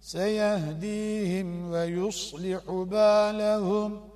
سيهديهم ويصلح بالهم.